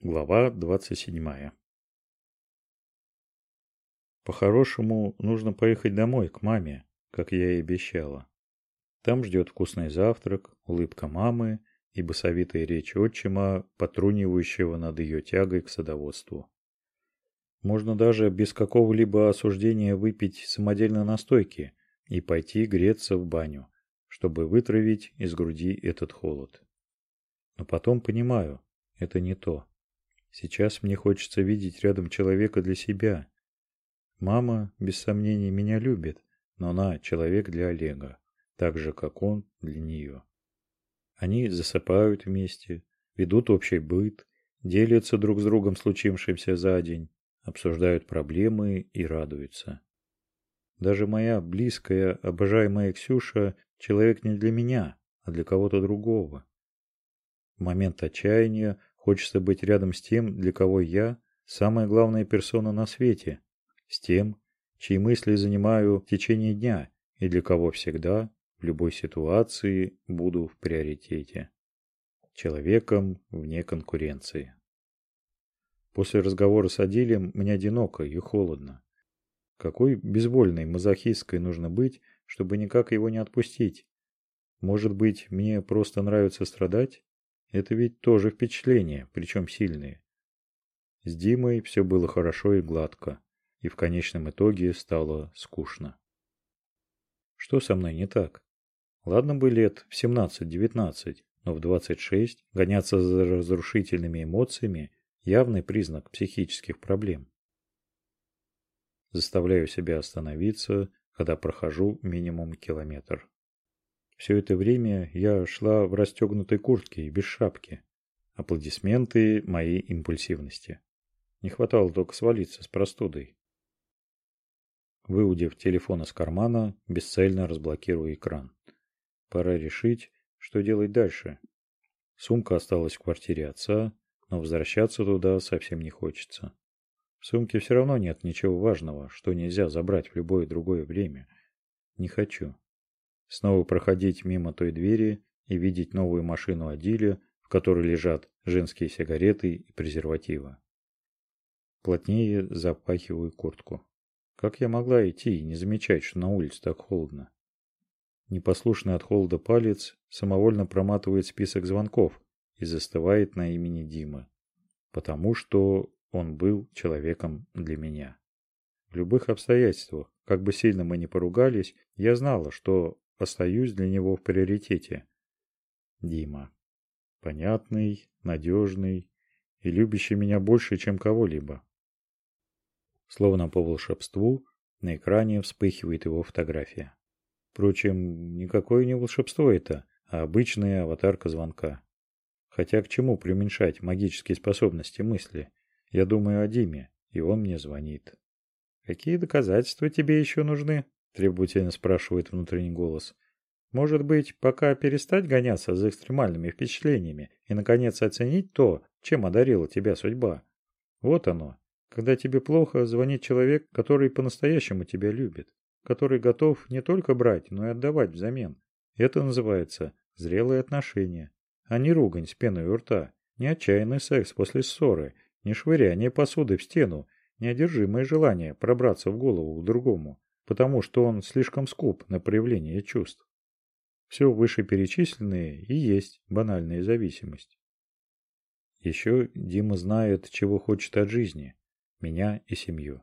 Глава 27. По-хорошему, нужно поехать домой, к маме, как я и обещала. Там ждет вкусный завтрак, улыбка мамы и басовитая речь отчима, потрунивающего над ее тягой к садоводству. Можно даже без какого-либо осуждения выпить самодельно настойки и пойти греться в баню, чтобы вытравить из груди этот холод. Но потом понимаю, это не то. Сейчас мне хочется видеть рядом человека для себя. Мама, без сомнений, меня любит, но она человек для Олега, так же, как он для нее. Они засыпают вместе, ведут общий быт, делятся друг с другом случившимся за день, обсуждают проблемы и радуются. Даже моя близкая, обожаемая Ксюша – человек не для меня, а для кого-то другого. В момент отчаяния Хочется быть рядом с тем, для кого я – самая главная персона на свете, с тем, чьи мысли занимаю в течение дня и для кого всегда, в любой ситуации, буду в приоритете. Человеком вне конкуренции. После разговора с Адилем мне одиноко и холодно. Какой безвольной мазохисткой нужно быть, чтобы никак его не отпустить? Может быть, мне просто нравится страдать? Это ведь тоже впечатления, причем сильные. С Димой все было хорошо и гладко, и в конечном итоге стало скучно. Что со мной не так? Ладно бы лет в 17-19, но в 26 гоняться за разрушительными эмоциями – явный признак психических проблем. Заставляю себя остановиться, когда прохожу минимум километр. Все это время я шла в расстегнутой куртке и без шапки. Аплодисменты моей импульсивности. Не хватало только свалиться с простудой. Выудив телефон из кармана, бесцельно разблокирую экран. Пора решить, что делать дальше. Сумка осталась в квартире отца, но возвращаться туда совсем не хочется. В сумке все равно нет ничего важного, что нельзя забрать в любое другое время. Не хочу. Снова проходить мимо той двери и видеть новую машину Адиля, в которой лежат женские сигареты и презервативы. Плотнее запахиваю куртку. Как я могла идти и не замечать, что на улице так холодно? Непослушный от холода палец самовольно проматывает список звонков и застывает на имени Димы, потому что он был человеком для меня. В любых обстоятельствах, как бы сильно мы ни поругались, я знала, что остаюсь для него в приоритете. Дима. Понятный, надежный и любящий меня больше, чем кого-либо. Словно по волшебству, на экране вспыхивает его фотография. Впрочем, никакое не волшебство это, а обычная аватарка звонка. Хотя к чему преуменьшать магические способности мысли? Я думаю о Диме, и он мне звонит. Какие доказательства тебе еще нужны? Требовательно спрашивает внутренний голос. Может быть, пока перестать гоняться за экстремальными впечатлениями и, наконец, оценить то, чем одарила тебя судьба? Вот оно. Когда тебе плохо, звонит человек, который по-настоящему тебя любит, который готов не только брать, но и отдавать взамен. Это называется зрелые отношения, а не ругань с пеной у рта, не отчаянный секс после ссоры, не швыряние посуды в стену, неодержимое желание пробраться в голову к другому потому что он слишком скуп на проявление чувств. Все вышеперечисленные и есть банальная зависимость. Еще Дима знает, чего хочет от жизни, меня и семью.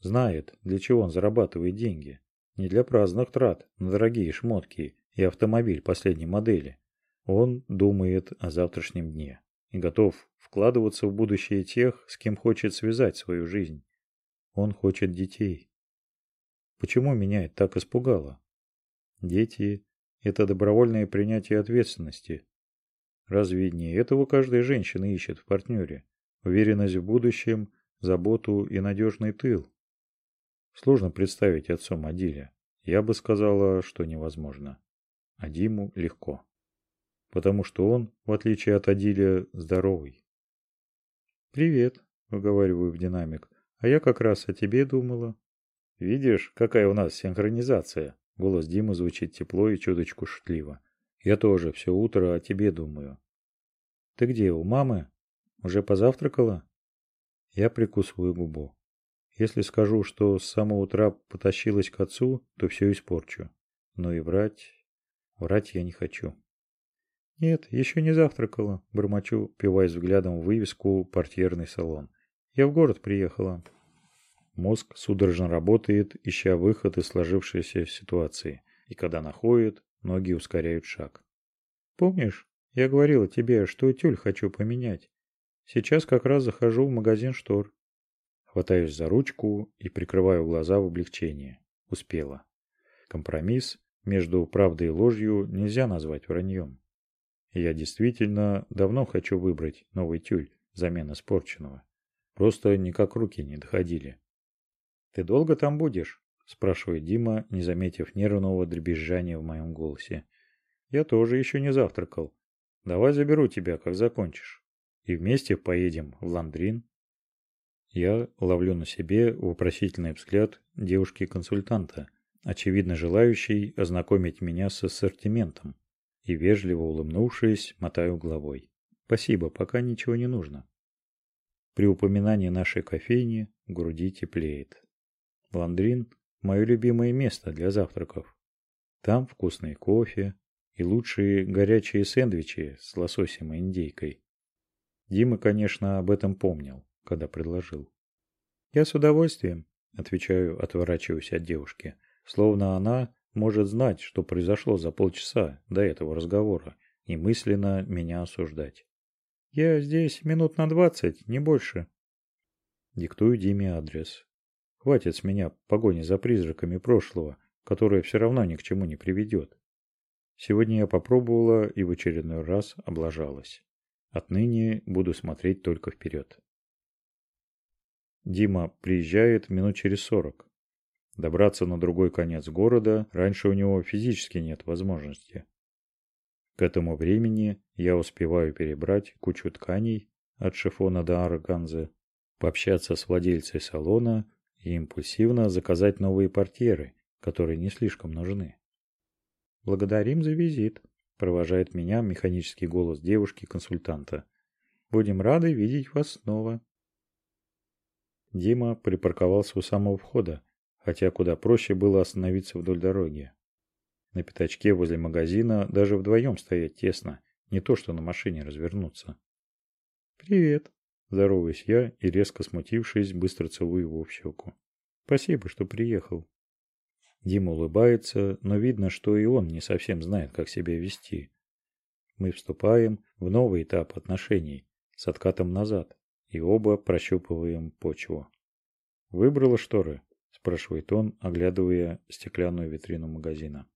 Знает, для чего он зарабатывает деньги. Не для праздных трат на дорогие шмотки и автомобиль последней модели. Он думает о завтрашнем дне и готов вкладываться в будущее тех, с кем хочет связать свою жизнь. Он хочет детей. Почему меня это так испугало? Дети – это добровольное принятие ответственности. Разве не этого каждая женщина ищет в партнере? Уверенность в будущем, заботу и надежный тыл. Сложно представить отцом Адиля. Я бы сказала, что невозможно. А Диму легко. Потому что он, в отличие от Адиля, здоровый. «Привет», – выговариваю в динамик. «А я как раз о тебе думала». Видишь, какая у нас синхронизация? Голос Димы звучит тепло и чуточку шутливо. Я тоже все утро о тебе думаю. Ты где, у мамы? Уже позавтракала? Я прикусываю губу. Если скажу, что с самого утра потащилась к отцу, то все испорчу. Но и врать... Врать я не хочу. Нет, еще не завтракала, бормочу, пиваясь взглядом в вывеску «Портьерный салон». Я в город приехала. Мозг судорожно работает, ища выход из сложившейся ситуации. И когда находит, ноги ускоряют шаг. Помнишь, я говорила тебе, что тюль хочу поменять? Сейчас как раз захожу в магазин штор. Хватаюсь за ручку и прикрываю глаза в облегчении. Успела. Компромисс между правдой и ложью нельзя назвать враньем. я действительно давно хочу выбрать новый тюль взамен испорченного. Просто никак руки не доходили. «Ты долго там будешь?» – спрашивает Дима, не заметив нервного дребезжания в моем голосе. «Я тоже еще не завтракал. Давай заберу тебя, как закончишь. И вместе поедем в Ландрин». Я ловлю на себе вопросительный взгляд девушки-консультанта, очевидно желающей ознакомить меня с ассортиментом, и вежливо улыбнувшись, мотаю головой. Спасибо, пока ничего не нужно. При упоминании нашей кофейни груди теплеет. Ландрин – мое любимое место для завтраков. Там вкусный кофе и лучшие горячие сэндвичи с лососем и индейкой. Дима, конечно, об этом помнил когда предложил. «Я с удовольствием», – отвечаю, отворачиваясь от девушки, словно она может знать, что произошло за полчаса до этого разговора, и мысленно меня осуждать. «Я здесь минут на двадцать, не больше». Диктую Диме адрес. Хватит с меня погони за призраками прошлого, которая все равно ни к чему не приведет. Сегодня я попробовала и в очередной раз облажалась. Отныне буду смотреть только вперед. Дима приезжает минут через сорок. Добраться на другой конец города раньше у него физически нет возможности. К этому времени я успеваю перебрать кучу тканей от шифона до органзы, пообщаться с владельцей салона и импульсивно заказать новые портьеры, которые не слишком нужны. «Благодарим за визит», – провожает меня механический голос девушки-консультанта. «Будем рады видеть вас снова». Дима припарковался у самого входа, хотя куда проще было остановиться вдоль дороги. На пятачке возле магазина даже вдвоем стоять тесно, не то что на машине развернуться. «Привет!» – здороваюсь я и, резко смутившись, быстро целую его в щеку. «Спасибо, что приехал». Дима улыбается, но видно, что и он не совсем знает, как себя вести. Мы вступаем в новый этап отношений с откатом назад и оба прощупываем почву. «Выбрала шторы?» – спрашивает он, оглядывая стеклянную витрину магазина.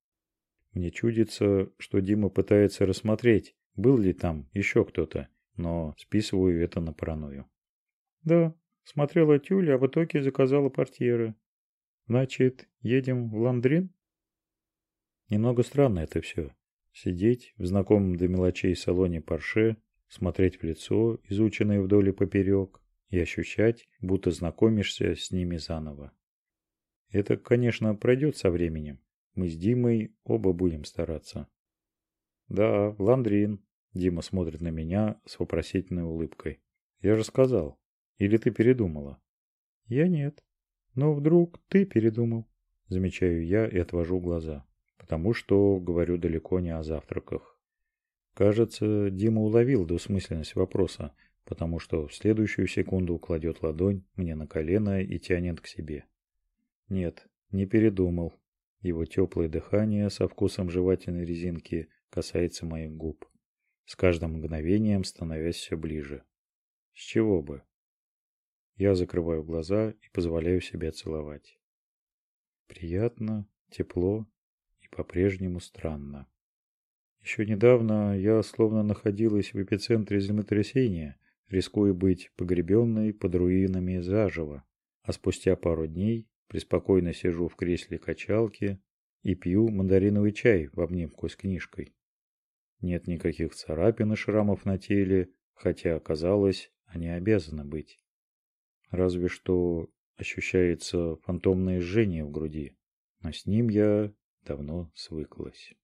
Мне чудится, что Дима пытается рассмотреть, был ли там еще кто-то, но списываю это на паранойю. «Да, смотрела тюль, а в итоге заказала портьеры. Значит, едем в Ландрин?» Немного странно это все. Сидеть в знакомом до мелочей салоне Порше смотреть в лицо, изученное вдоль и поперек, и ощущать, будто знакомишься с ними заново. Это, конечно, пройдет со временем. Мы с Димой оба будем стараться. Да, Ландрин. Дима смотрит на меня с вопросительной улыбкой. Я же сказал. Или ты передумала? Я нет. Но вдруг ты передумал. Замечаю я и отвожу глаза. Потому что говорю далеко не о завтраках. Кажется, Дима уловил двусмысленность вопроса, потому что в следующую секунду кладет ладонь мне на колено и тянет к себе. Нет, не передумал. Его теплое дыхание со вкусом жевательной резинки касается моих губ, с каждым мгновением становясь все ближе. С чего бы? Я закрываю глаза и позволяю себе целовать. Приятно, тепло и по-прежнему странно. Еще недавно я словно находилась в эпицентре землетрясения, рискуя быть погребенной под руинами заживо. А спустя пару дней преспокойно сижу в кресле качалки и пью мандариновый чай в обнимку с книжкой. Нет никаких царапин и шрамов на теле, хотя, казалось, они обязаны быть. Разве что ощущается фантомное жжение в груди, но с ним я давно свыклась.